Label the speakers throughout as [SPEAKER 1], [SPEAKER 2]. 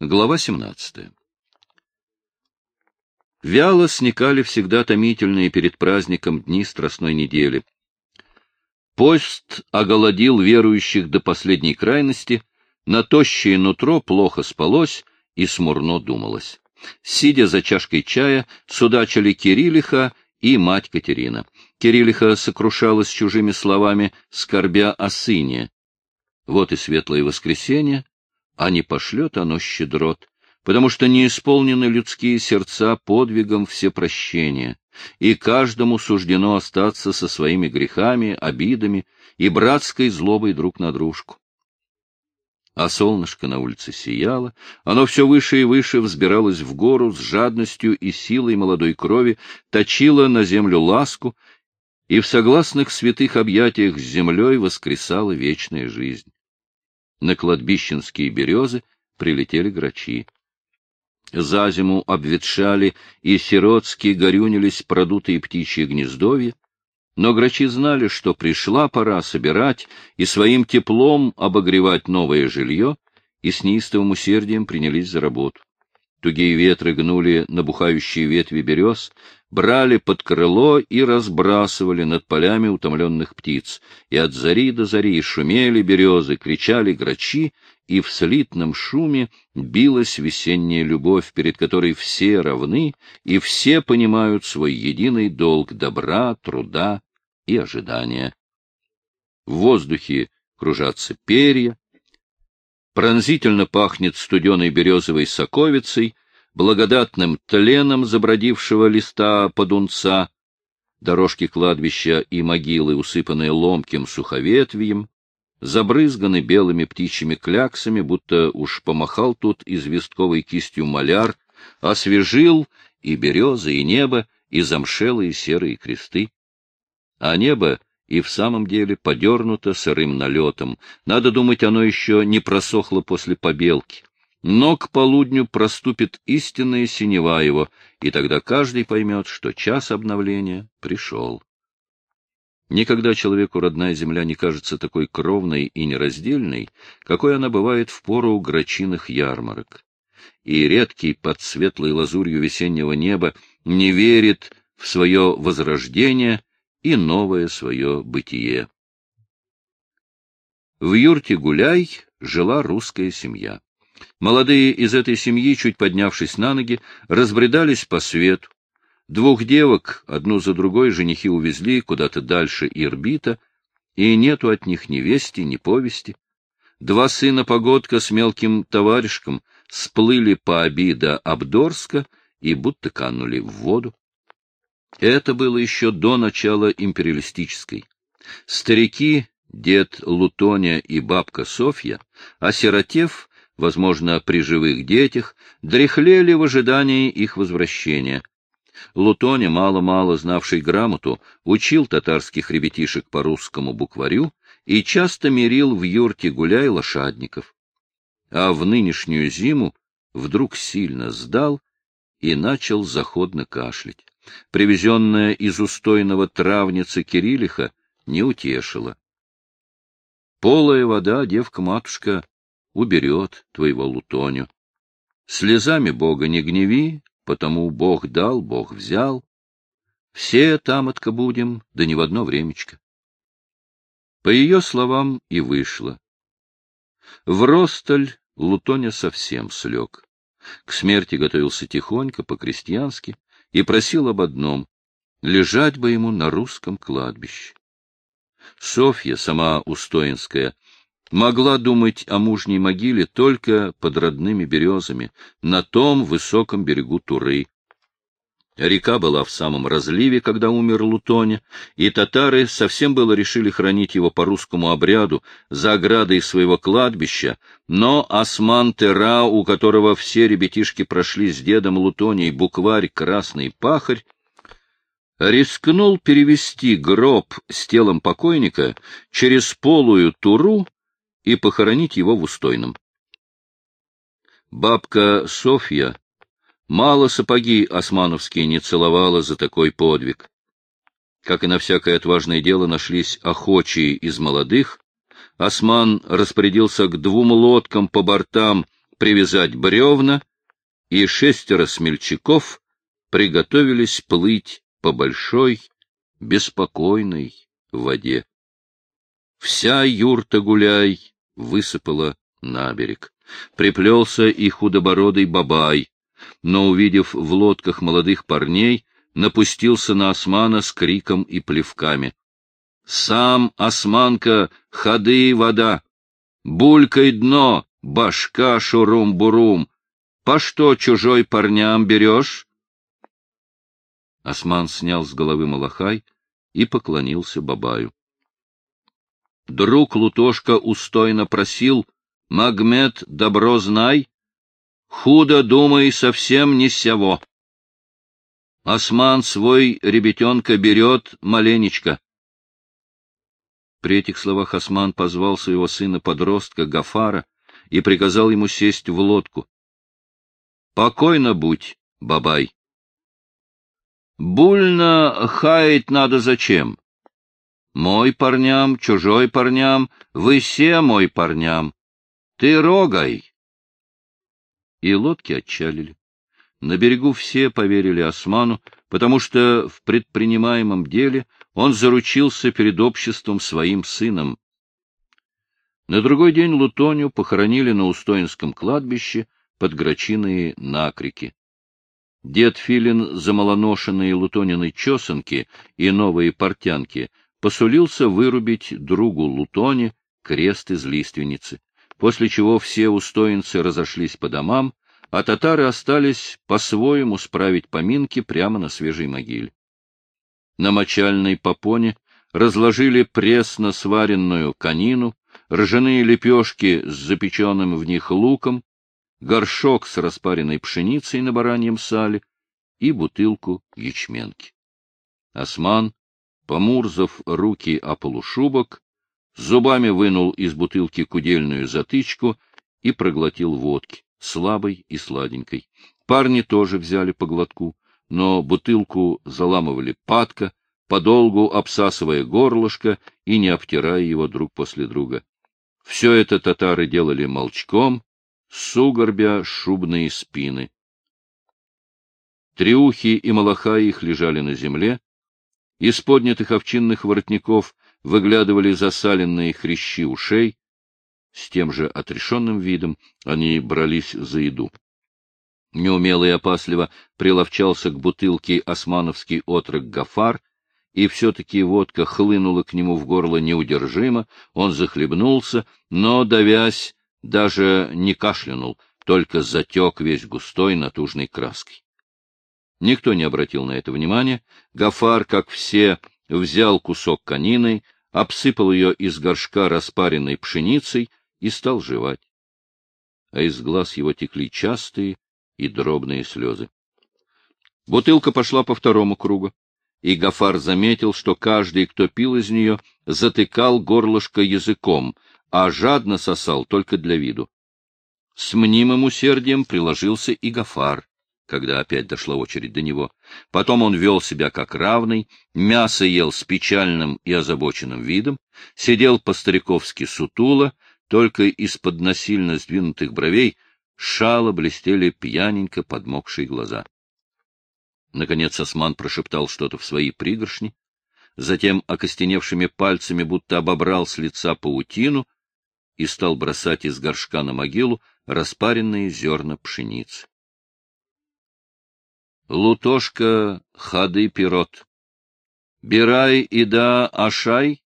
[SPEAKER 1] Глава 17. Вяло сникали всегда томительные перед праздником дни Страстной недели. Пост оголодил верующих до последней крайности, на тощее нутро плохо спалось и смурно думалось. Сидя за чашкой чая, судачили Кириллиха и мать Катерина. Кириллиха сокрушалась чужими словами, скорбя о сыне. Вот и светлое воскресенье, а не пошлет оно щедрот, потому что не исполнены людские сердца подвигом всепрощения, и каждому суждено остаться со своими грехами, обидами и братской злобой друг на дружку. А солнышко на улице сияло, оно все выше и выше взбиралось в гору с жадностью и силой молодой крови, точило на землю ласку, и в согласных святых объятиях с землей воскресала вечная жизнь. На кладбищенские березы прилетели грачи. За зиму обветшали и сиротски горюнились продутые птичьи гнездовья, но грачи знали, что пришла пора собирать и своим теплом обогревать новое жилье, и с неистовым усердием принялись за работу. Тугие ветры гнули набухающие ветви берез, брали под крыло и разбрасывали над полями утомленных птиц, и от зари до зари шумели березы, кричали грачи, и в слитном шуме билась весенняя любовь, перед которой все равны, и все понимают свой единый долг добра, труда и ожидания. В воздухе кружатся перья, пронзительно пахнет студеной березовой соковицей, благодатным тленом забродившего листа подунца, дорожки кладбища и могилы, усыпанные ломким суховетвием, забрызганы белыми птичьими кляксами, будто уж помахал тут известковой кистью маляр, освежил и березы, и небо, и замшелые серые кресты. А небо и в самом деле подернуто сырым налетом. Надо думать, оно еще не просохло после побелки. Но к полудню проступит истинная синева его, и тогда каждый поймет, что час обновления пришел. Никогда человеку родная земля не кажется такой кровной и нераздельной, какой она бывает в пору грачиных ярмарок. И редкий под светлой лазурью весеннего неба не верит в свое возрождение и новое свое бытие. В юрте Гуляй жила русская семья. Молодые из этой семьи, чуть поднявшись на ноги, разбредались по свету. Двух девок, одну за другой, женихи увезли куда-то дальше Ирбита, и нету от них ни вести, ни повести. Два сына Погодка с мелким товарищем сплыли по обида Абдорска и будто канули в воду. Это было еще до начала империалистической. Старики, дед Лутоня и бабка Софья, осиротев, возможно, при живых детях, дряхлели в ожидании их возвращения. Лутоня, мало-мало знавший грамоту, учил татарских ребятишек по русскому букварю и часто мерил в юрте гуляй лошадников. А в нынешнюю зиму вдруг сильно сдал и начал заходно кашлять. Привезенная из устойного травницы Кириллиха не утешила. Полая вода, девка-матушка, уберет твоего лутоню. Слезами Бога не гневи, потому Бог дал, Бог взял. Все тамотка будем, да не в одно времечко. По ее словам и вышло. В Росталь Лутоня совсем слег. К смерти готовился тихонько, по-крестьянски, и просил об одном — лежать бы ему на русском кладбище. Софья, сама Устоинская, могла думать о мужней могиле только под родными березами, на том высоком берегу Туры. Река была в самом разливе, когда умер Лутоня, и татары совсем было решили хранить его по русскому обряду за оградой своего кладбища, но Осман Тера, у которого все ребятишки прошли с дедом Лутоней букварь «Красный пахарь», рискнул перевести гроб с телом покойника через полую Туру и похоронить его в Устойном. Бабка Софья мало сапоги османовские не целовала за такой подвиг. Как и на всякое отважное дело нашлись охочие из молодых, Осман распорядился к двум лодкам по бортам привязать бревна, и шестеро смельчаков приготовились плыть по большой, беспокойной воде. Вся юрта гуляй высыпала на берег. Приплелся и худобородый бабай, но, увидев в лодках молодых парней, напустился на османа с криком и плевками. — Сам, османка, ходы вода! Булькай дно, башка шурум-бурум! По что чужой парням берешь? Осман снял с головы малахай и поклонился Бабаю. Друг Лутошка устойно просил, Магмед, добро знай, худо думай совсем не сяво. Осман свой ребятенка берет маленечко. При этих словах Осман позвал своего сына-подростка Гафара и приказал ему сесть в лодку. — Покойно будь, бабай. — Больно хаять надо зачем? Мой парням, чужой парням, вы все мой парням. Ты рогай. И лодки отчалили. На берегу все поверили Осману, потому что в предпринимаемом деле он заручился перед обществом своим сыном. На другой день Лутонию похоронили на Устоинском кладбище под Грачиные накрики. Дед Филин за малоношенные Лутониной чесанки и новые портянки посулился вырубить другу Лутоне крест из лиственницы, после чего все устоинцы разошлись по домам, а татары остались по-своему справить поминки прямо на свежей могиле. На мочальной попоне разложили пресно сваренную конину, ржаные лепешки с запеченным в них луком, горшок с распаренной пшеницей на бараньем сале и бутылку ячменки. Осман, помурзав руки о полушубок, зубами вынул из бутылки кудельную затычку и проглотил водки слабой и сладенькой. Парни тоже взяли по глотку, но бутылку заламывали падка, подолгу обсасывая горлышко и не обтирая его друг после друга. Все это татары делали молчком, сугорбя шубные спины. Триухи и малаха их лежали на земле, из поднятых овчинных воротников выглядывали засаленные хрящи ушей, с тем же отрешенным видом они брались за еду. Неумело и опасливо приловчался к бутылке османовский отрок Гафар, и все-таки водка хлынула к нему в горло неудержимо, он захлебнулся, но, давясь, даже не кашлянул, только затек весь густой натужной краской. Никто не обратил на это внимания. Гафар, как все, взял кусок конины, обсыпал ее из горшка распаренной пшеницей и стал жевать. А из глаз его текли частые и дробные слезы. Бутылка пошла по второму кругу, и Гафар заметил, что каждый, кто пил из нее, затыкал горлышко языком, а жадно сосал только для виду. С мнимым усердием приложился и Гафар, когда опять дошла очередь до него. Потом он вел себя как равный, мясо ел с печальным и озабоченным видом, сидел по-стариковски сутуло, только из-под насильно сдвинутых бровей шало блестели пьяненько подмокшие глаза. Наконец осман прошептал что-то в свои пригоршни, затем окостеневшими пальцами будто обобрал с лица паутину и стал бросать из горшка на могилу распаренные зерна пшеницы. Лутошка хады пирот. Бирай и да ашай,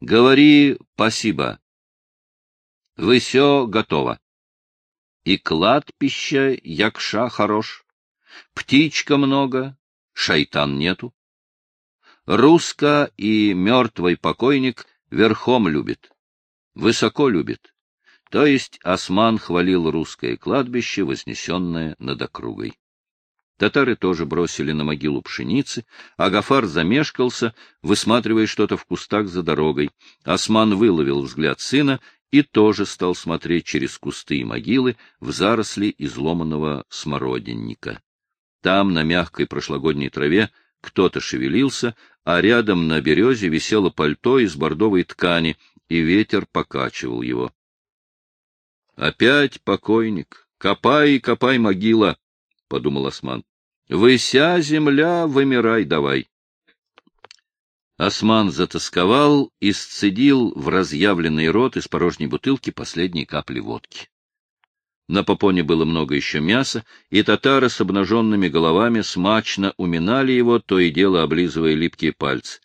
[SPEAKER 1] говори спасибо. Вы все готово. И кладбище якша хорош, птичка много, шайтан нету. Руска и мертвый покойник верхом любит, высоко любит. То есть осман хвалил русское кладбище, вознесенное над округой. Татары тоже бросили на могилу пшеницы, а Гафар замешкался, высматривая что-то в кустах за дорогой. Осман выловил взгляд сына и тоже стал смотреть через кусты и могилы в заросли изломанного смородинника. Там, на мягкой прошлогодней траве, кто-то шевелился, а рядом на березе висело пальто из бордовой ткани, и ветер покачивал его. Опять покойник, Копай, копай могила, — подумал Осман. Выся, земля, вымирай давай. Осман затасковал и сцедил в разъявленный рот из порожней бутылки последние капли водки. На попоне было много еще мяса, и татары с обнаженными головами смачно уминали его, то и дело облизывая липкие пальцы.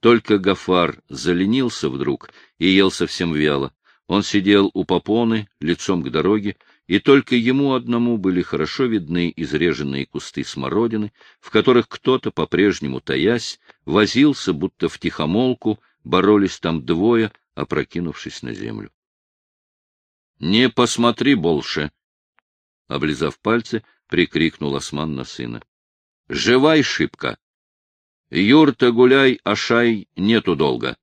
[SPEAKER 1] Только Гафар заленился вдруг и ел совсем вяло. Он сидел у попоны, лицом к дороге, и только ему одному были хорошо видны изреженные кусты смородины, в которых кто-то, по-прежнему таясь, возился, будто в тихомолку, боролись там двое, опрокинувшись на землю. — Не посмотри больше! — облизав пальцы, прикрикнул Осман на сына. — Живай, шибко! Юрта гуляй, а шай нету долго!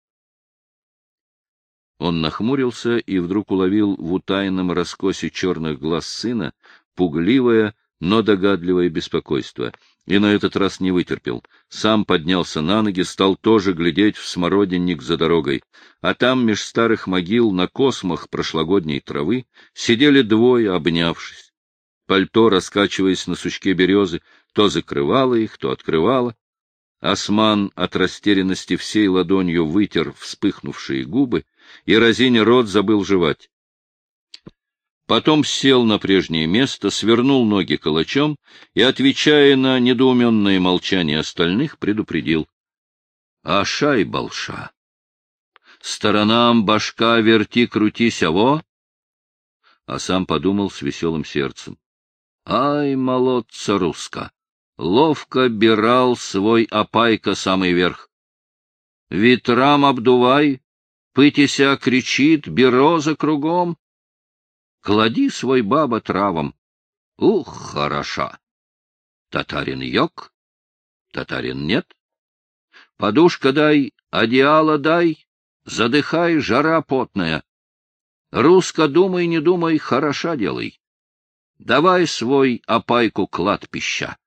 [SPEAKER 1] Он нахмурился и вдруг уловил в утайном раскосе черных глаз сына пугливое, но догадливое беспокойство, и на этот раз не вытерпел. Сам поднялся на ноги, стал тоже глядеть в смородинник за дорогой, а там меж старых могил на космах прошлогодней травы сидели двое, обнявшись. Пальто, раскачиваясь на сучке березы, то закрывало их, то открывало. Осман от растерянности всей ладонью вытер вспыхнувшие губы и, разиня рот, забыл жевать. Потом сел на прежнее место, свернул ноги калачом и, отвечая на недоуменное молчание остальных, предупредил. — Ашай, балша! Сторонам башка верти, крутись, аво! А сам подумал с веселым сердцем. — Ай, молодца руска! Ловко бирал свой опайка самый верх. Ветрам обдувай, Пытися кричит, бероза кругом. Клади свой баба травом. Ух, хороша! Татарин йог, татарин нет. Подушка дай, одеяло дай, задыхай, жара потная. Русско думай, не думай, хороша делай. Давай свой опайку клад пища.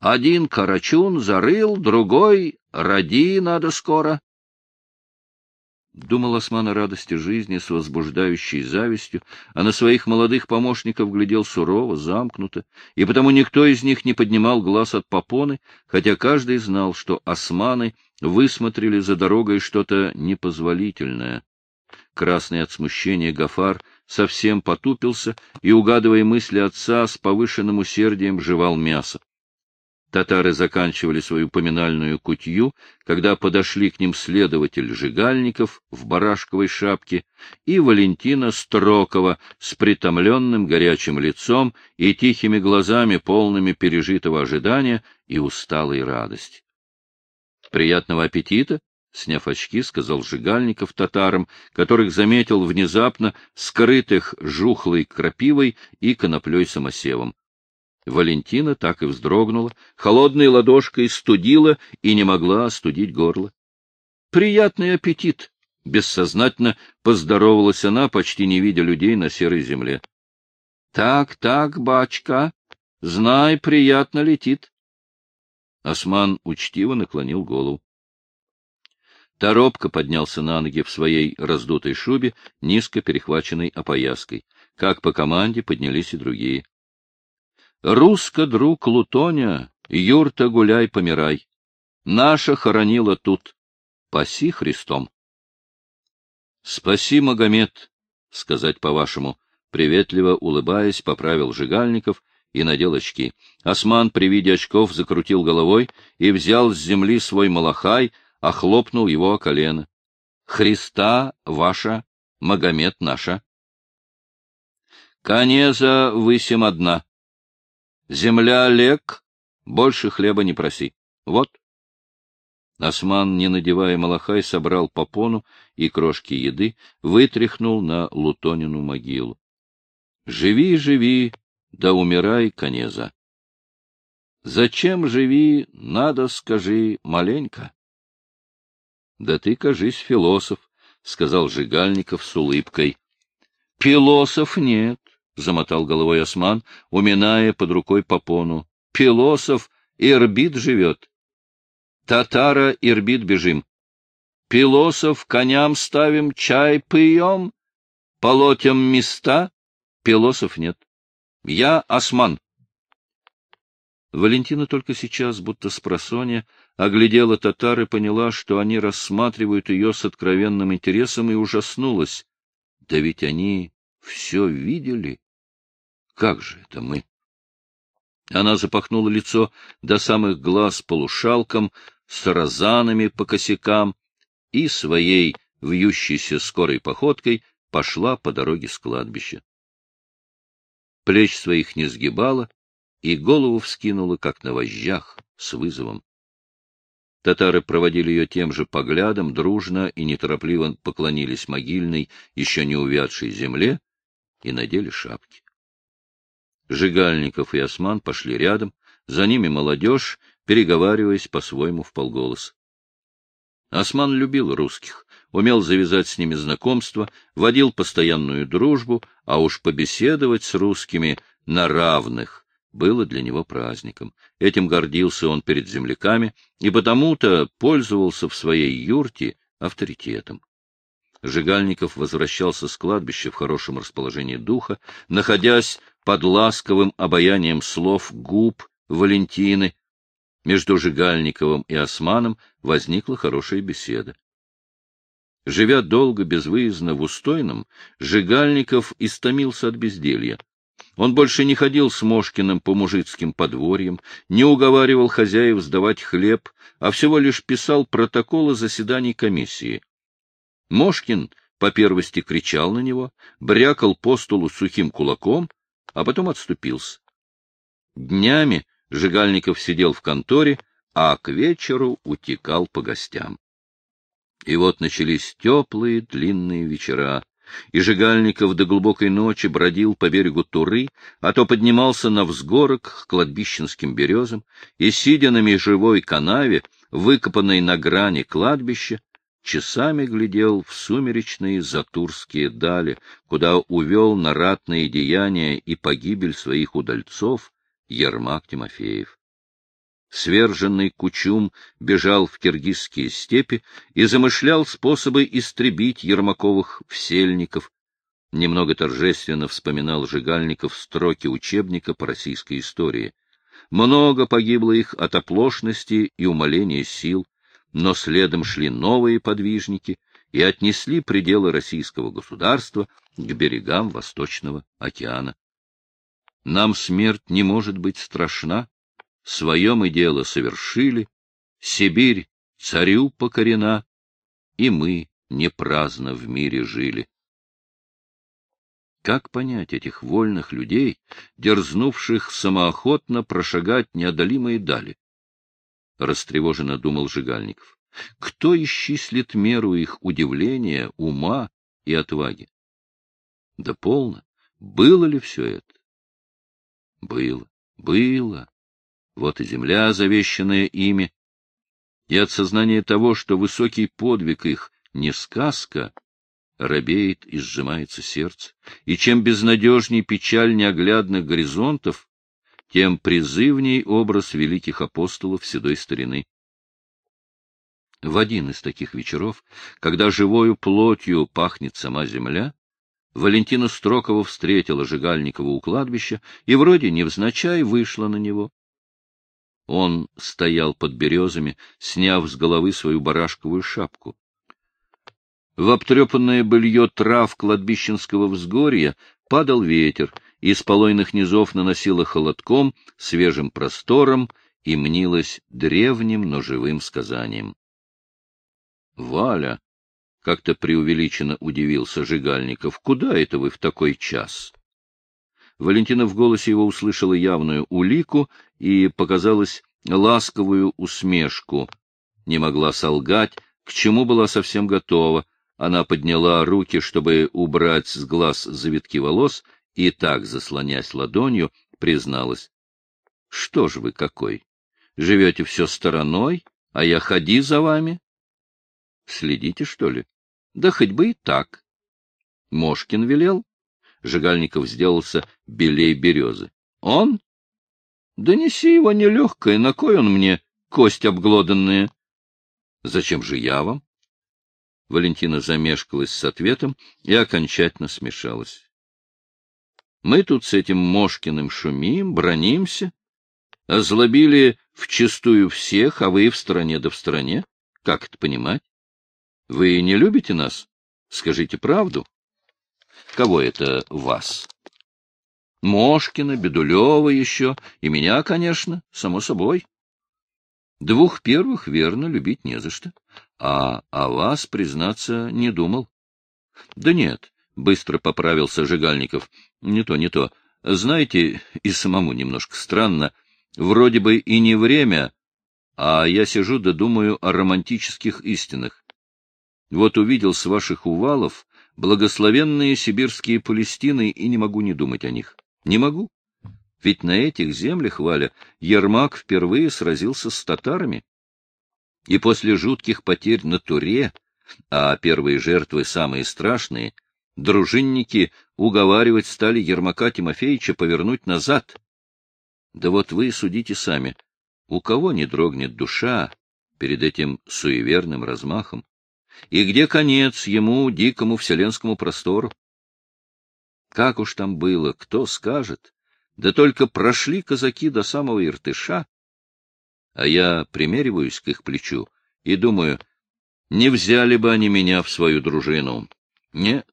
[SPEAKER 1] Один карачун зарыл, другой роди надо скоро. Думал Осман о радости жизни с возбуждающей завистью, а на своих молодых помощников глядел сурово, замкнуто, и потому никто из них не поднимал глаз от попоны, хотя каждый знал, что османы высмотрели за дорогой что-то непозволительное. Красный от смущения Гафар совсем потупился и, угадывая мысли отца, с повышенным усердием жевал мясо. Татары заканчивали свою поминальную кутью, когда подошли к ним следователь Жигальников в барашковой шапке и Валентина Строкова с притомленным горячим лицом и тихими глазами, полными пережитого ожидания и усталой радости. «Приятного аппетита!» — сняв очки, сказал Жигальников татарам, которых заметил внезапно скрытых жухлой крапивой и коноплей-самосевом. Валентина так и вздрогнула, холодной ладошкой студила и не могла остудить горло. — Приятный аппетит! — бессознательно поздоровалась она, почти не видя людей на серой земле. — Так, так, бачка, знай, приятно летит. Осман учтиво наклонил голову. Торопко поднялся на ноги в своей раздутой шубе, низко перехваченной опояской. Как по команде поднялись и другие. Русско, друг Лутоня, юрта гуляй, помирай. Наша хоронила тут. Паси Христом. Спаси, Магомед, сказать по-вашему, приветливо улыбаясь, поправил Жигальников и надел очки. Осман при виде очков закрутил головой и взял с земли свой малахай, охлопнул его о колено. Христа ваша, Магомед наша. Конеза высим одна. Земля лег, больше хлеба не проси. Вот. Осман, не надевая малахай, собрал попону и крошки еды, вытряхнул на Лутонину могилу. Живи, живи, да умирай, конеза. Зачем живи, надо, скажи, маленько. Да ты, кажись, философ, — сказал Жигальников с улыбкой. — Философ нет, — замотал головой осман, уминая под рукой попону. — Пилосов Ирбит живет. Татара Ирбит бежим. Пилосов коням ставим, чай пьем, полотем места. Пилосов нет. Я осман. Валентина только сейчас, будто с просонья, оглядела татар и поняла, что они рассматривают ее с откровенным интересом, и ужаснулась. Да ведь они все видели. Как же это мы? Она запахнула лицо до самых глаз полушалком, с розанами по косякам и своей вьющейся скорой походкой пошла по дороге с кладбища. Плеч своих не сгибала и голову вскинула, как на вожжах, с вызовом. Татары проводили ее тем же поглядом, дружно и неторопливо поклонились могильной, еще не увядшей земле, и надели шапки. Жигальников и Осман пошли рядом, за ними молодежь, переговариваясь по-своему в полголоса. Осман любил русских, умел завязать с ними знакомство, водил постоянную дружбу, а уж побеседовать с русскими на равных было для него праздником. Этим гордился он перед земляками и потому-то пользовался в своей юрте авторитетом. Жигальников возвращался с кладбища в хорошем расположении духа, находясь под ласковым обаянием слов губ Валентины. Между Жигальниковым и Османом возникла хорошая беседа. Живя долго безвыездно в Устойном, Жигальников истомился от безделья. Он больше не ходил с Мошкиным по мужицким подворьям, не уговаривал хозяев сдавать хлеб, а всего лишь писал протоколы заседаний комиссии. Мошкин по первости кричал на него, брякал по столу сухим кулаком, а потом отступился. Днями Жигальников сидел в конторе, а к вечеру утекал по гостям. И вот начались теплые длинные вечера, и Жигальников до глубокой ночи бродил по берегу Туры, а то поднимался на взгорок к кладбищенским березам, и, сидя на межевой канаве, выкопанной на грани кладбища, часами глядел в сумеречные затурские дали, куда увел на ратные деяния и погибель своих удальцов Ермак Тимофеев. Сверженный Кучум бежал в киргизские степи и замышлял способы истребить Ермаковых всельников. Немного торжественно вспоминал Жигальников строки учебника по российской истории. Много погибло их от оплошности и умаления сил, но следом шли новые подвижники и отнесли пределы российского государства к берегам Восточного океана. Нам смерть не может быть страшна, свое мы дело совершили, Сибирь царю покорена, и мы не праздно в мире жили. Как понять этих вольных людей, дерзнувших самоохотно прошагать неодолимые дали? Растревоженно думал Жигальников. Кто исчислит меру их удивления, ума и отваги? Да полно. Было ли все это? Было, было вот и земля, завещанная ими, и от сознания того, что высокий подвиг их не сказка, робеет и сжимается сердце, и чем безнадежней печаль неоглядных горизонтов, тем призывней образ великих апостолов седой старины. В один из таких вечеров, когда живою плотью пахнет сама земля, Валентина Строкова встретила Жигальникова у кладбища и вроде невзначай вышла на него. Он стоял под березами, сняв с головы свою барашковую шапку. В обтрепанное былье трав кладбищенского взгорья падал ветер, и с полойных низов наносило холодком, свежим простором и мнилось древним, но живым сказанием. — Валя! — как-то преувеличенно удивился Жигальников. — Куда это вы в такой час? Валентина в голосе его услышала явную улику и показалась ласковую усмешку. Не могла солгать, к чему была совсем готова. Она подняла руки, чтобы убрать с глаз завитки волос, и так, заслонясь ладонью, призналась. — Что ж вы какой? Живете все стороной, а я ходи за вами? — Следите, что ли? Да хоть бы и так. Мошкин велел. Жигальников сделался белей березы. — Он? Да неси его нелегкое, на кой он мне, кость обглоданная? — Зачем же я вам? Валентина замешкалась с ответом и окончательно смешалась. Мы тут с этим Мошкиным шумим, бронимся, озлобили вчистую всех, а вы в стороне да в стороне. Как это понимать? Вы не любите нас? Скажите правду. Кого это вас? Мошкина, Бедулева еще, и меня, конечно, само собой. Двух первых, верно, любить не за что, а о вас, признаться, не думал. Да нет, — быстро поправился Жигальников, — не то, не то. Знаете, и самому немножко странно, вроде бы и не время, а я сижу да думаю о романтических истинах. Вот увидел с ваших увалов благословенные сибирские Палестины и не могу не думать о них. Не могу. Ведь на этих землях, Валя, Ермак впервые сразился с татарами. И после жутких потерь на Туре, а первые жертвы самые страшные, дружинники уговаривать стали Ермака Тимофеевича повернуть назад. Да вот вы судите сами, у кого не дрогнет душа перед этим суеверным размахом? И где конец ему, дикому вселенскому простору? Как уж там было, кто скажет? Да только прошли казаки до самого Иртыша, а я примериваюсь к их плечу и думаю, не взяли бы они меня в свою дружину. Нет,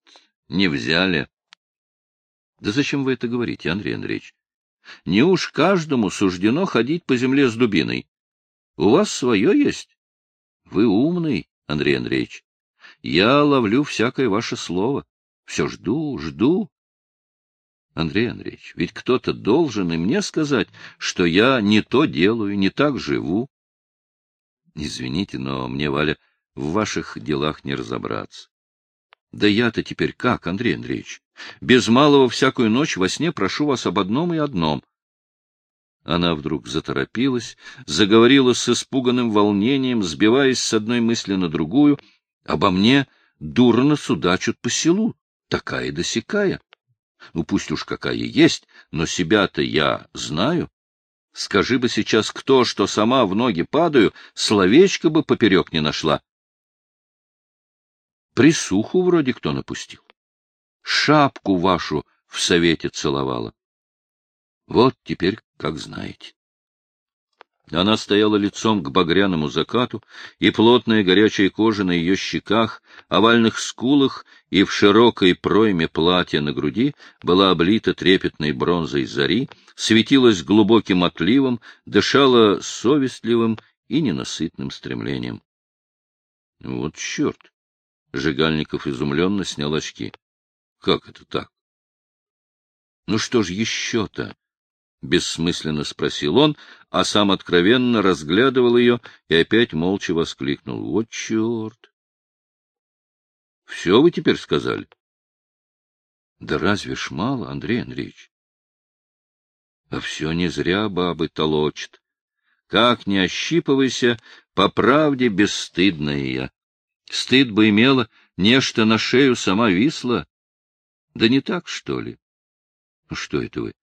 [SPEAKER 1] не взяли. Да зачем вы это говорите, Андрей Андреевич? Не уж каждому суждено ходить по земле с дубиной. У вас свое есть. Вы умный, Андрей Андреевич. Я ловлю всякое ваше слово. Все жду, жду. Андрей Андреевич, ведь кто-то должен и мне сказать, что я не то делаю, не так живу. Извините, но мне, Валя, в ваших делах не разобраться. Да я-то теперь как, Андрей Андреевич? Без малого всякую ночь во сне прошу вас об одном и одном. Она вдруг заторопилась, заговорила с испуганным волнением, сбиваясь с одной мысли на другую. Обо мне дурно судачат по селу, такая да сякая. Ну, пусть уж какая есть, но себя-то я знаю. Скажи бы сейчас кто, что сама в ноги падаю, словечко бы поперек не нашла. Присуху вроде кто напустил. Шапку вашу в совете целовала. Вот теперь как знаете. Она стояла лицом к багряному закату, и плотная горячая кожа на ее щеках, овальных скулах и в широкой пройме платья на груди была облита трепетной бронзой зари, светилась глубоким отливом, дышала совестливым и ненасытным стремлением. — Вот черт! — Жигальников изумленно снял очки. — Как это так? — Ну что ж еще-то? — бессмысленно спросил он, а сам откровенно разглядывал ее и опять молча воскликнул. — Вот черт! — Все вы теперь сказали? — Да разве ж мало, Андрей Андреевич? — А все не зря бабы толочат. Как не ощипывайся, по правде бесстыдная я. Стыд бы имела, нечто на шею сама висла. Да не так, что ли? Ну, что это вы?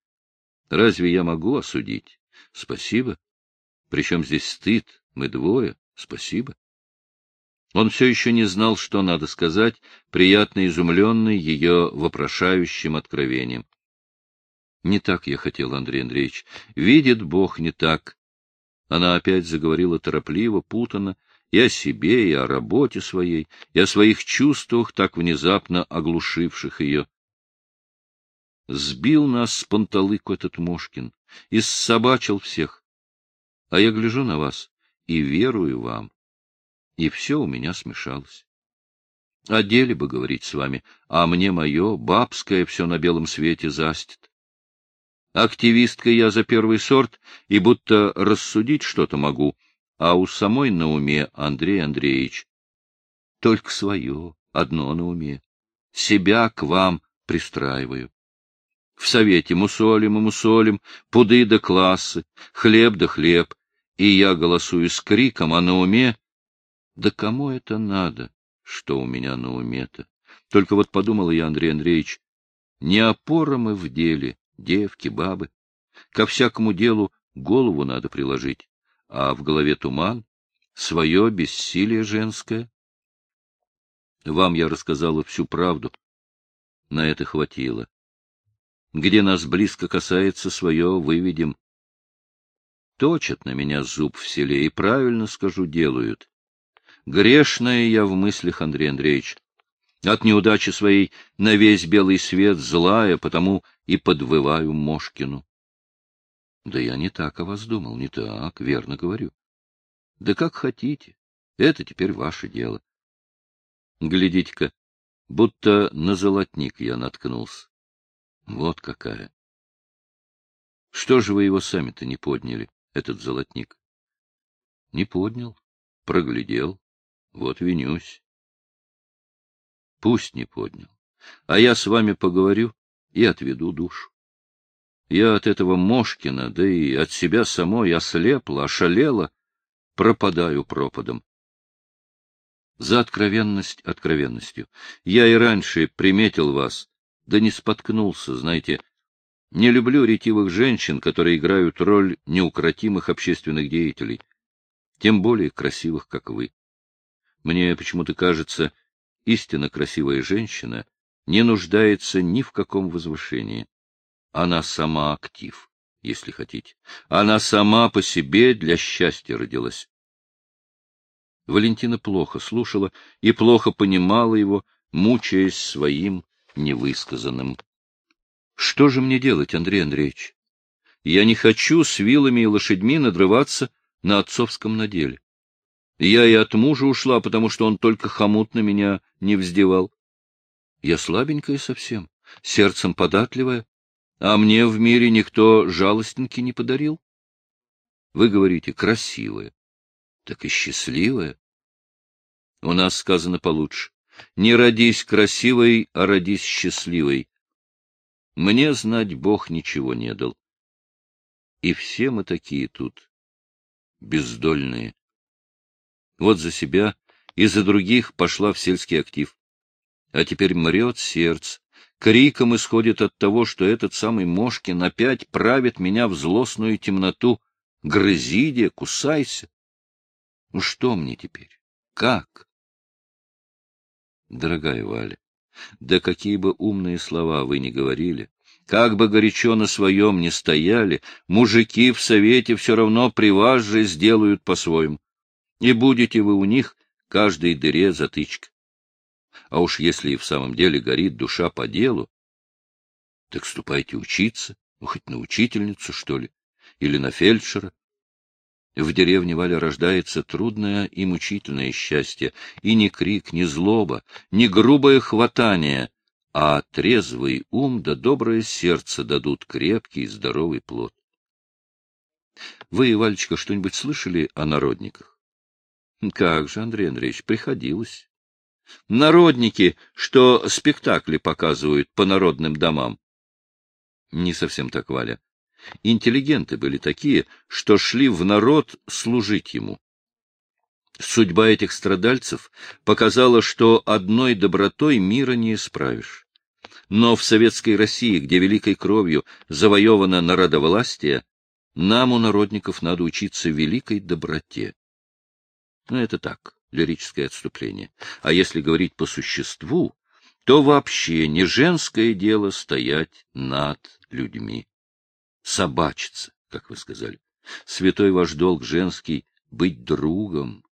[SPEAKER 1] Разве я могу осудить? Спасибо. Причем здесь стыд? Мы двое. Спасибо. Он все еще не знал, что надо сказать, приятно изумленный ее вопрошающим откровением. Не так я хотел, Андрей Андреевич. Видит Бог не так. Она опять заговорила торопливо, путанно, и о себе, и о работе своей, и о своих чувствах, так внезапно оглушивших ее. Сбил нас с панталыку этот Мошкин, и ссобачил всех. А я гляжу на вас и верую вам. И все у меня смешалось. О деле бы говорить с вами, а мне мое, бабское, все на белом свете застит. Активистка я за первый сорт, и будто рассудить что-то могу, а у самой на уме Андрей Андреевич. Только свое, одно на уме. Себя к вам пристраиваю. В совете мусолим и мусолим, пуды да классы, хлеб да хлеб, и я голосую с криком, а на уме... Да кому это надо, что у меня на уме-то? Только вот подумал я, Андрей Андреевич, не опора мы в деле, девки, бабы. Ко всякому делу голову надо приложить, а в голове туман, свое бессилие женское. Вам я рассказала всю правду. На это хватило. Где нас близко касается свое, выведем. Точат на меня зуб в селе, и правильно скажу, делают. Грешная я в мыслях, Андрей Андреевич. От неудачи своей на весь белый свет злая, потому и подвываю Мошкину. Да я не так о вас думал, не так, верно говорю. Да как хотите, это теперь ваше дело. Глядите-ка, будто на золотник я наткнулся. Вот какая. Что же вы его сами-то не подняли, этот золотник? Не поднял, проглядел, вот винюсь. Пусть не поднял, а я с вами поговорю и отведу душу. Я от этого Мошкина, да и от себя самой ослепла, ошалела, пропадаю пропадом. За откровенность откровенностью. Я и раньше приметил вас, да не споткнулся, знаете. Не люблю ретивых женщин, которые играют роль неукротимых общественных деятелей, тем более красивых, как вы. Мне почему-то кажется, истинно красивая женщина не нуждается ни в каком возвышении. Она сама актив, если хотите. Она сама по себе для счастья родилась. Валентина плохо слушала и плохо понимала его, мучаясь своим невысказанным. — Что же мне делать, Андрей Андреевич? Я не хочу с вилами и лошадьми надрываться на отцовском наделе. Я и от мужа ушла, потому что он только хомут на меня не вздевал. Я слабенькая совсем, сердцем податливая, а мне в мире никто жалостинки не подарил. Вы говорите, красивая. Так и счастливая. У нас сказано получше. Не родись красивой, а родись счастливой. Мне знать Бог ничего не дал. И все мы такие тут, бездольные. Вот за себя и за других пошла в сельский актив. А теперь мрет сердце, криком исходит от того, что этот самый Мошкин опять правит меня в злостную темноту. Грызиде, кусайся. Ну что мне теперь? Как? Дорогая Валя, да какие бы умные слова вы ни говорили, как бы горячо на своем не стояли, мужики в совете все равно при вас же сделают по-своему. И будете вы у них каждой дыре затычка. А уж если и в самом деле горит душа по делу, так ступайте учиться, ну, хоть на учительницу, что ли, или на фельдшера. В деревне Валя рождается трудное и мучительное счастье, и ни крик, ни злоба, ни грубое хватание, а трезвый ум да доброе сердце дадут крепкий и здоровый плод. Вы, Валечка, что-нибудь слышали о народниках? Как же, Андрей Андреевич, приходилось. Народники, что спектакли показывают по народным домам. Не совсем так, Валя. Интеллигенты были такие, что шли в народ служить ему. Судьба этих страдальцев показала, что одной добротой мира не исправишь. Но в советской России, где великой кровью завоевано народовластие, нам, у народников, надо учиться великой доброте. Ну, это так, лирическое отступление. А если говорить по существу, то вообще не женское дело стоять над людьми. Собачиться, как вы сказали. Святой ваш долг женский — быть другом.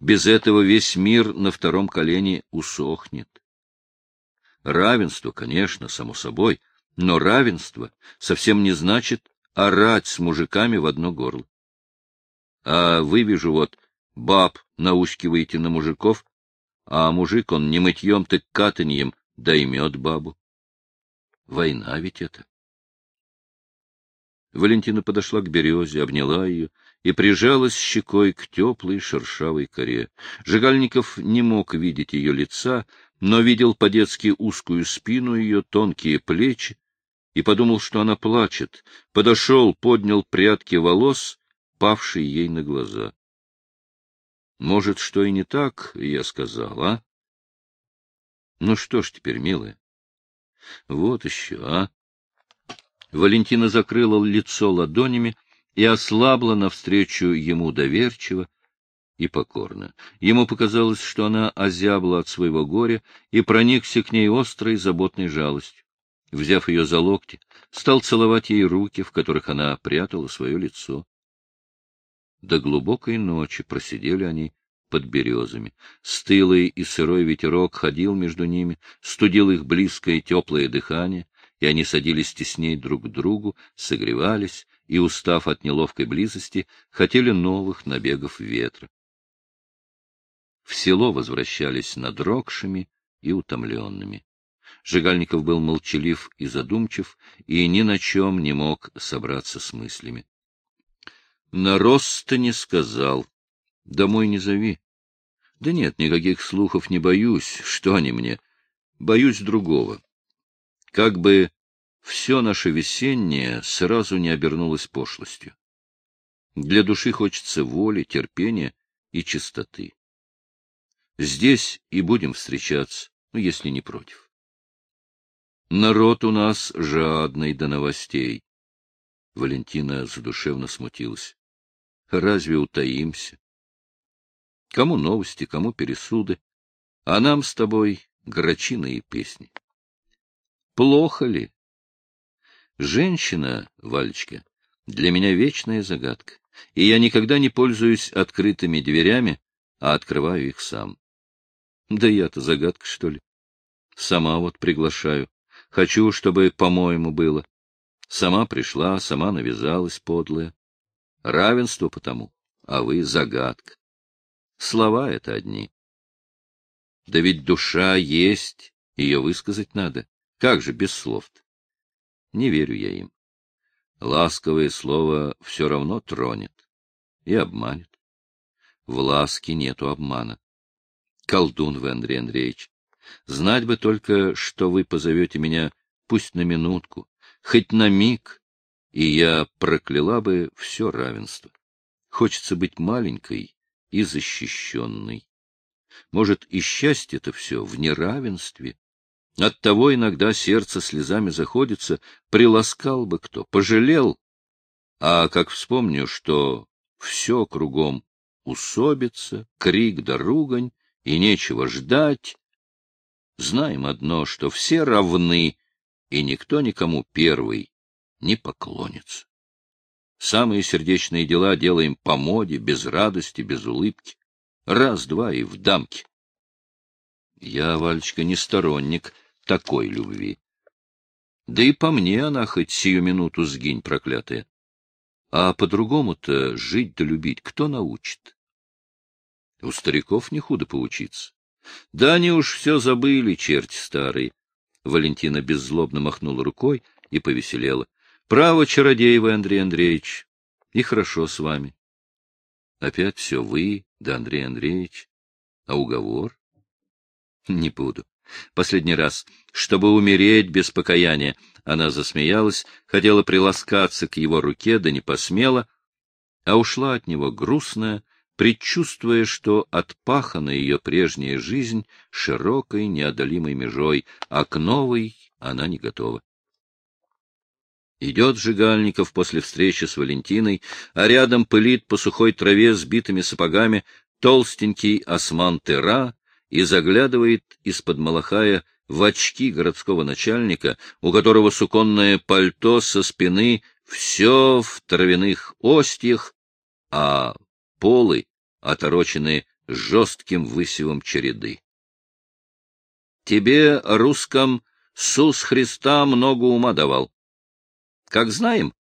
[SPEAKER 1] Без этого весь мир на втором колене усохнет. Равенство, конечно, само собой, но равенство совсем не значит орать с мужиками в одно горло. А вывижу вот баб наускиваете на мужиков, а мужик он не мытьем, так катаньем доймет бабу. Война ведь это. Валентина подошла к березе, обняла ее и прижалась щекой к теплой шершавой коре. Жигальников не мог видеть ее лица, но видел по-детски узкую спину ее, тонкие плечи, и подумал, что она плачет. Подошел, поднял прядки волос, павшие ей на глаза. Может, что и не так, я сказал, а? Ну что ж теперь, милая? Вот еще, а? Валентина закрыла лицо ладонями и ослабла навстречу ему доверчиво и покорно. Ему показалось, что она озябла от своего горя и проникся к ней острой заботной жалостью. взяв ее за локти, стал целовать ей руки, в которых она прятала свое лицо. До глубокой ночи просидели они под березами. Стылый и сырой ветерок ходил между ними, студил их близкое теплое дыхание, и они садились тесней друг к другу, согревались и, устав от неловкой близости, хотели новых набегов ветра. В село возвращались надрогшими и утомленными. Жигальников был молчалив и задумчив, и ни на чем не мог собраться с мыслями. На рост не сказал. Домой не зови. Да нет, никаких слухов не боюсь. Что они мне? Боюсь другого. Как бы все наше весеннее сразу не обернулось пошлостью. Для души хочется воли, терпения и чистоты. Здесь и будем встречаться, ну, если не против. Народ у нас жадный до новостей. Валентина задушевно смутилась. Разве утаимся? Кому новости, кому пересуды, а нам с тобой грачиные песни. Плохо ли? Женщина, Валечка, для меня вечная загадка, и я никогда не пользуюсь открытыми дверями, а открываю их сам. Да я-то загадка, что ли? Сама вот приглашаю. Хочу, чтобы по-моему было. Сама пришла, сама навязалась подлая. Равенство потому, а вы — загадка. Слова это одни. Да ведь душа есть, ее высказать надо. Как же без слов-то? Не верю я им. Ласковое слово все равно тронет и обманет. В ласке нету обмана. Колдун вы, Андрей Андреевич. Знать бы только, что вы позовете меня, пусть на минутку, хоть на миг, и я прокляла бы все равенство. Хочется быть маленькой и защищенной. Может, и счастье-то все в неравенстве. Оттого иногда сердце слезами заходится, приласкал бы кто, пожалел. А как вспомню, что все кругом усобится, крик да ругань, и нечего ждать, знаем одно, что все равны, и никто никому первый не поклонится. Самые сердечные дела делаем по моде, без радости, без улыбки. Раз-два и в дамке. Я, Валечка, не сторонник такой любви. Да и по мне она хоть сию минуту сгинь, проклятая. А по-другому-то жить да любить кто научит? У стариков не худо поучиться. Да они уж все забыли, черти старые. Валентина беззлобно махнула рукой и повеселела. Право, чародей вы, Андрей Андреевич, и хорошо с вами. Опять все вы, да Андрей Андреевич. А уговор? Не буду. Последний раз, чтобы умереть без покаяния. Она засмеялась, хотела приласкаться к его руке, да не посмела, а ушла от него грустная, предчувствуя, что отпахана ее прежняя жизнь широкой неодолимой межой, а к новой она не готова. Идет Жигальников после встречи с Валентиной, а рядом пылит по сухой траве с битыми сапогами толстенький осман Тера и заглядывает из-под малахая в очки городского начальника, у которого суконное пальто со спины все в травяных остьях, а полы оторочены жестким высевом череды. Тебе, русском, Сус Христа много ума давал. Как знаем,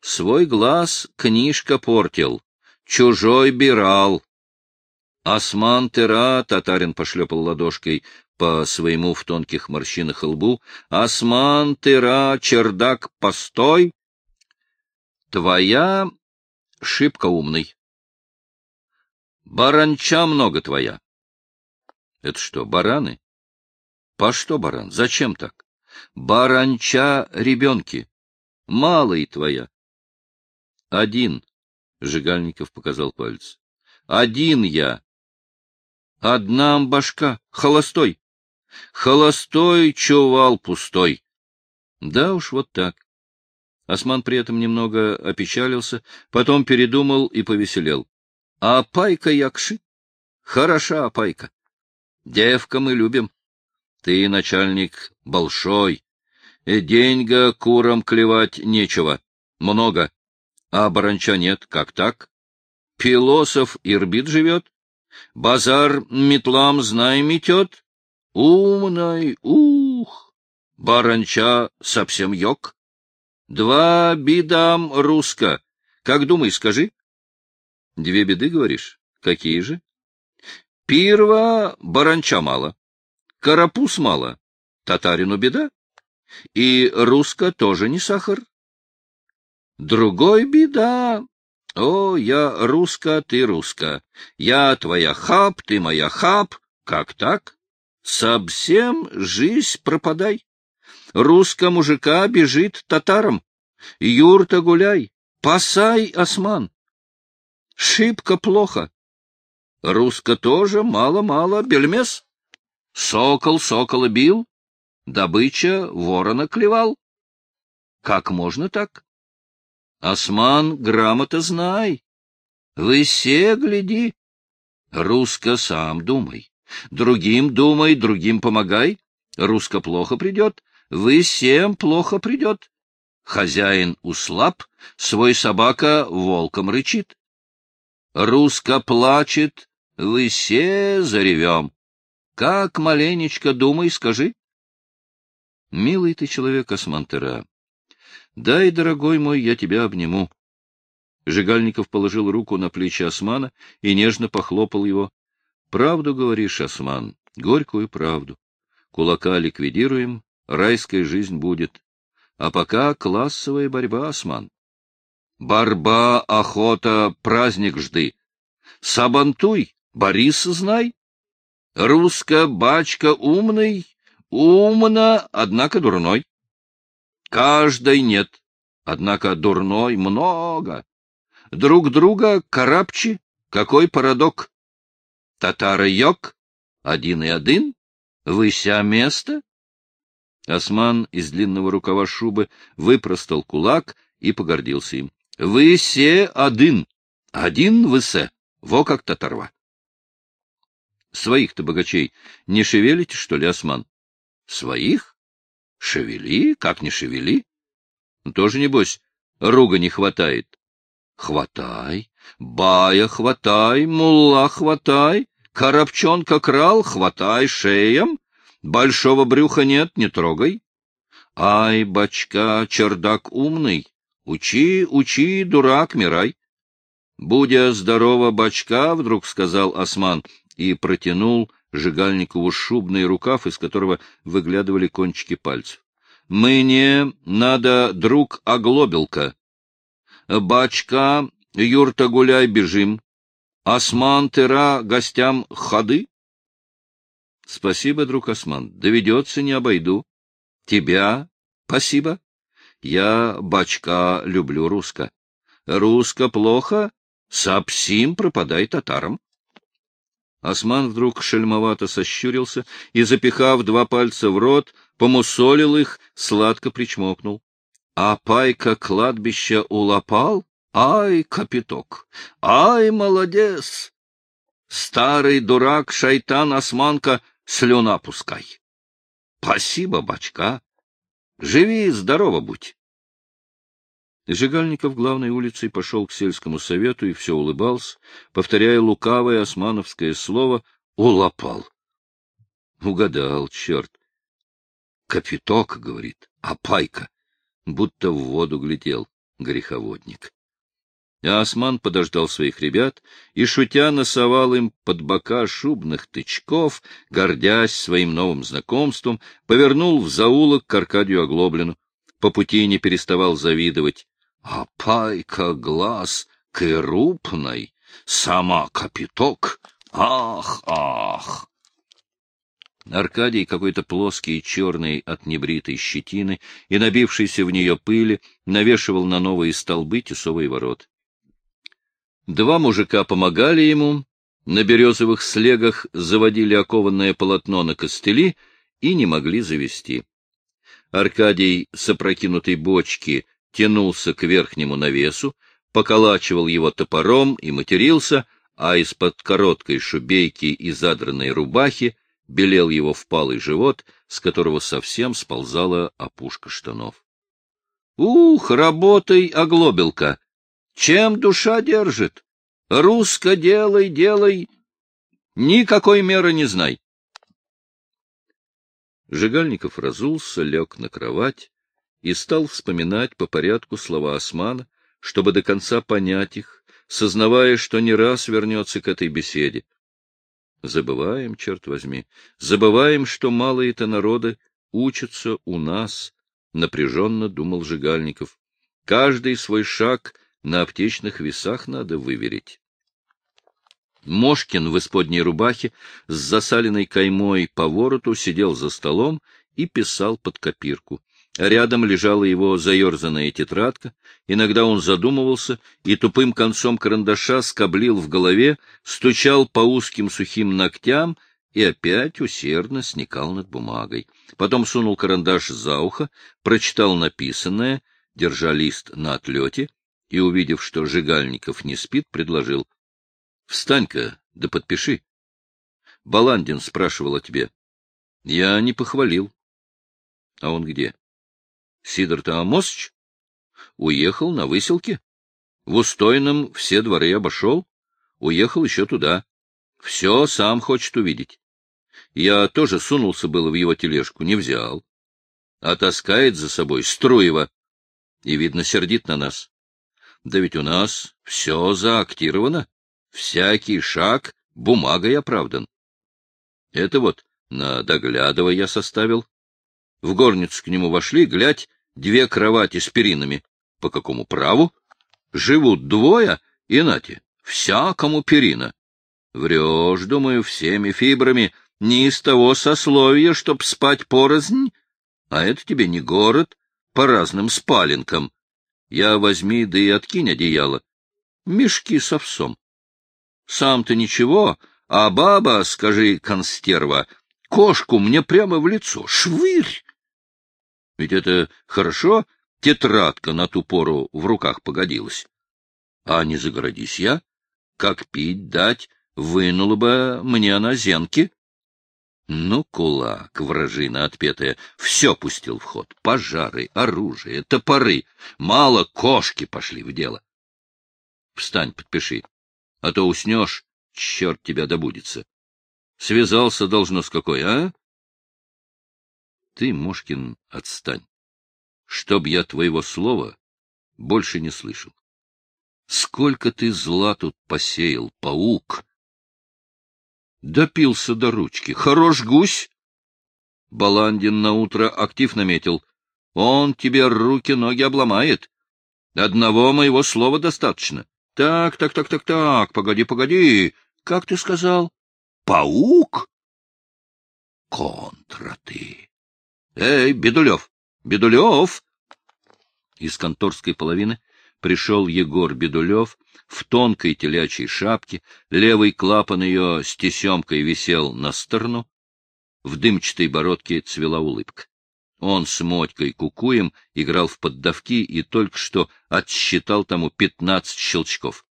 [SPEAKER 1] свой глаз книжка портил, чужой бирал. Осман Тера, татарин пошлепал ладошкой по своему в тонких морщинах лбу, Осман Тера, чердак постой. Твоя шибко умный. Баранча много твоя. Это что, бараны? По что баран? Зачем так? Баранча ребенки. Малый твоя. Один, — Жигальников показал палец. Один я. Одна башка, холостой. Холостой чувал пустой. Да уж вот так. Осман при этом немного опечалился, потом передумал и повеселел. А пайка якши? Хороша пайка. Девка мы любим. Ты, начальник, большой, деньга курам клевать нечего. Много. А баранча нет. Как так? Пилосов Ирбит живет. Базар метлам, знай, метет. Умный, ух! Баранча совсем йог. Два бедам русско. Как думай, скажи? Две беды, говоришь? Какие же? Пирва баранча мало. Карапуз мало. Татарину беда. И русско тоже не сахар. Другой беда. О, я русско, ты русско. Я твоя хаб, ты моя хаб. Как так? Совсем жизнь пропадай. Русско мужика бежит татарам. Юрта гуляй, пасай, осман. Шибко плохо. Русско тоже мало-мало бельмес. Сокол сокола бил, добыча ворона клевал. Как можно так? Осман, грамота знай. Вы все гляди. Русско сам думай. Другим думай, другим помогай. Русско плохо придет, вы всем плохо придет. Хозяин услаб, свой собака волком рычит. Русско плачет, вы все заревем. Как маленечко думай, скажи. Милый ты человек, Османтера. Дай, дорогой мой, я тебя обниму. Жигальников положил руку на плечи Османа и нежно похлопал его. — Правду говоришь, Осман, горькую правду. Кулака ликвидируем, райская жизнь будет. А пока классовая борьба, Осман. Борьба, охота, праздник жды. Сабантуй, Борис знай. Русско бачка умный, умно, однако дурной. Каждой нет, однако дурной много. Друг друга карабчи, какой парадок. Татара йог, один и один, выся место. Осман из длинного рукава шубы выпростал кулак и погордился им. — Вы все один, один вы се, во как татарва. — Своих-то богачей не шевелите, что ли, Осман? — Своих? Шевели, как не шевели. Тоже, небось, руга не хватает. Хватай, бая хватай, мулла хватай, коробчонка крал, хватай шеем, большого брюха нет, не трогай. Ай, бачка, чердак умный, учи, учи, дурак, мирай. Будя здорово, бачка, вдруг сказал Осман и протянул Жигальникову шубный рукав, из которого выглядывали кончики пальцев. — Мне надо, друг Оглобелка. Бачка, юрта гуляй, бежим. Осман, тыра, гостям ходы? — Спасибо, друг Осман, доведется, не обойду. — Тебя? Спасибо. Я, бачка, люблю русско. Русско плохо, сапсим пропадай татарам. Осман вдруг шельмовато сощурился и, запихав два пальца в рот, помусолил их, сладко причмокнул. А пайка кладбища улопал? Ай, капиток! Ай, молодец! Старый дурак, шайтан, османка, слюна пускай. Спасибо, бачка. Живи, здорово будь. Жигальников главной улицей пошел к сельскому совету и все улыбался, повторяя лукавое османовское слово «улопал». Угадал, черт. Капиток, говорит, а пайка, будто в воду глядел, греховодник. А осман подождал своих ребят и, шутя, носовал им под бока шубных тычков, гордясь своим новым знакомством, повернул в заулок к Аркадию Оглоблину. По пути не переставал завидовать а пайка глаз крупной, сама капиток, ах, ах! Аркадий, какой-то плоский, черный от небритой щетины и набившийся в нее пыли, навешивал на новые столбы тесовые ворот. Два мужика помогали ему, на березовых слегах заводили окованное полотно на костыли и не могли завести. Аркадий с опрокинутой бочки тянулся к верхнему навесу, поколачивал его топором и матерился, а из-под короткой шубейки и задранной рубахи белел его впалый живот, с которого совсем сползала опушка штанов. — Ух, работай, оглобелка! Чем душа держит? Русско делай, делай! Никакой меры не знай! Жигальников разулся, лег на кровать и стал вспоминать по порядку слова Османа, чтобы до конца понять их, сознавая, что не раз вернется к этой беседе. Забываем, черт возьми, забываем, что малые-то народы учатся у нас, — напряженно думал Жигальников. Каждый свой шаг на аптечных весах надо выверить. Мошкин в исподней рубахе с засаленной каймой по вороту сидел за столом и писал под копирку. Рядом лежала его заерзанная тетрадка. Иногда он задумывался и тупым концом карандаша скоблил в голове, стучал по узким сухим ногтям и опять усердно сникал над бумагой. Потом сунул карандаш за ухо, прочитал написанное, держа лист на отлете, и, увидев, что Жигальников не спит, предложил. — Встань-ка, да подпиши. Баландин спрашивал о тебе. Я не похвалил. А он где? Сидор-то? Уехал на выселке. В Устойном все дворы обошел. Уехал еще туда. Все сам хочет увидеть. Я тоже сунулся было в его тележку, не взял. А таскает за собой Струева. И, видно, сердит на нас. Да ведь у нас все заактировано. Всякий шаг бумагой оправдан. Это вот на Доглядова я составил. В горницу к нему вошли, глядь, две кровати с перинами. По какому праву? Живут двое, и нате, всякому перина. Врешь, думаю, всеми фибрами, не из того сословия, чтоб спать порознь, а это тебе не город, по разным спаленкам. Я возьми, да и откинь одеяло. Мешки с овсом. Сам-то ничего, а баба, скажи, констерва, кошку мне прямо в лицо, швырь! Ведь это хорошо, тетрадка на ту пору в руках погодилась. А не загородись я, как пить дать, вынула бы мне на зенки. Ну, кулак, вражина отпетая, все пустил в ход. Пожары, оружие, топоры. Мало кошки пошли в дело. Встань, подпиши, а то уснешь, черт тебя добудется. Связался должно с какой, а? Ты, Мошкин, отстань. Чтоб я твоего слова больше не слышал. Сколько ты зла тут посеял, паук! Допился до ручки. Хорош гусь! Баландин наутро актив наметил. Он тебе руки-ноги обломает. Одного моего слова достаточно. Так, так, так, так, так, погоди, погоди. Как ты сказал? Паук? Контра ты. — Эй, Бедулев! Бедулев! Из конторской половины пришел Егор Бедулев в тонкой телячьей шапке, левый клапан ее с тесемкой висел на сторону, в дымчатой бородке цвела улыбка. Он с Мотькой Кукуем играл в поддавки и только что отсчитал тому пятнадцать щелчков.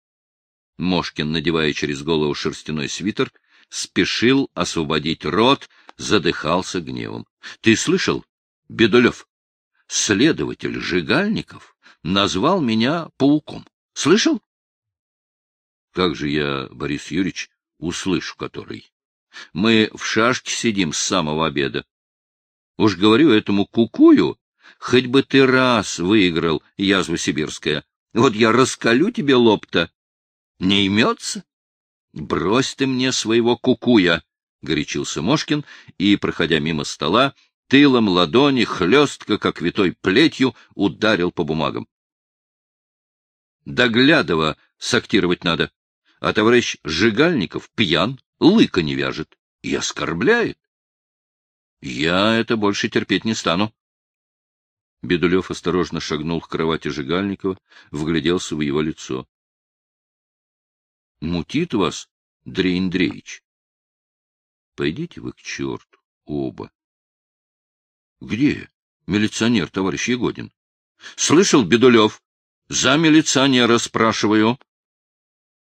[SPEAKER 1] Мошкин, надевая через голову шерстяной свитер, спешил освободить рот, задыхался гневом. — Ты слышал, Бедулев? Следователь Жигальников назвал меня пауком. Слышал? — Как же я, Борис Юрьевич, услышу который? Мы в шашке сидим с самого обеда. Уж говорю этому кукую, хоть бы ты раз выиграл, язва сибирская. Вот я раскалю тебе лоб-то. Не имется? Брось ты мне своего кукуя. — горячился Мошкин и, проходя мимо стола, тылом ладони хлестко, как витой плетью, ударил по бумагам. Доглядово сактировать надо, а товарищ Жигальников пьян, лыка не вяжет и оскорбляет. Я это больше терпеть не стану. Бедулев осторожно шагнул к кровати Жигальникова, вгляделся в его лицо. — Мутит вас, Дрей? Пойдите вы к черту, оба. — Где милиционер, товарищ Егодин? — Слышал, Бедулев? За милиционера спрашиваю.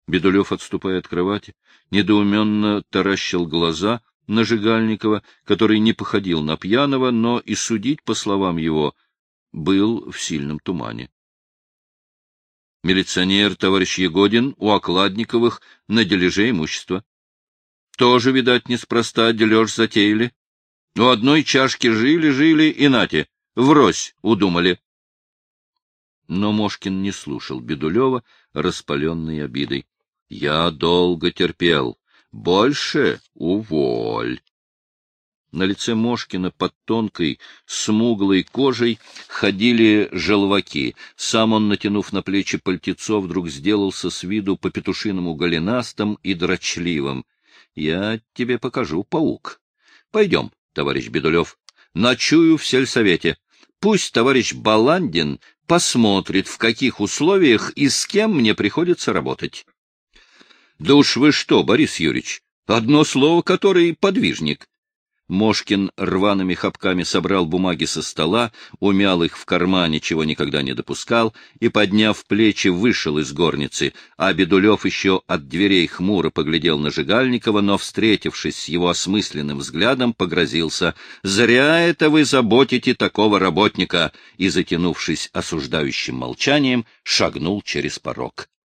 [SPEAKER 1] Бедулев, отступая от кровати, недоуменно таращил глаза на Жигальникова, который не походил на пьяного, но и судить, по словам его, был в сильном тумане. Милиционер, товарищ Егодин, у Окладниковых на дележе имущества. Тоже, видать, неспроста дележ затеяли. У одной чашки жили-жили и нате, врозь удумали. Но Мошкин не слушал Бедулева, распаленный обидой. — Я долго терпел. Больше уволь. На лице Мошкина под тонкой, смуглой кожей ходили желваки. Сам он, натянув на плечи пальтецо, вдруг сделался с виду по-петушиному голенастым и дрочливым. — Я тебе покажу, паук. Пойдем, товарищ Бедулев. Ночую в сельсовете. Пусть товарищ Баландин посмотрит, в каких условиях и с кем мне приходится работать. — Да уж вы что, Борис Юрьевич, одно слово, который подвижник. Мошкин рваными хапками собрал бумаги со стола, умял их в кармане, чего никогда не допускал, и, подняв плечи, вышел из горницы, а Бедулев еще от дверей хмуро поглядел на Жигальникова, но, встретившись с его осмысленным взглядом, погрозился «Зря это вы заботите такого работника!» и, затянувшись осуждающим молчанием, шагнул через порог.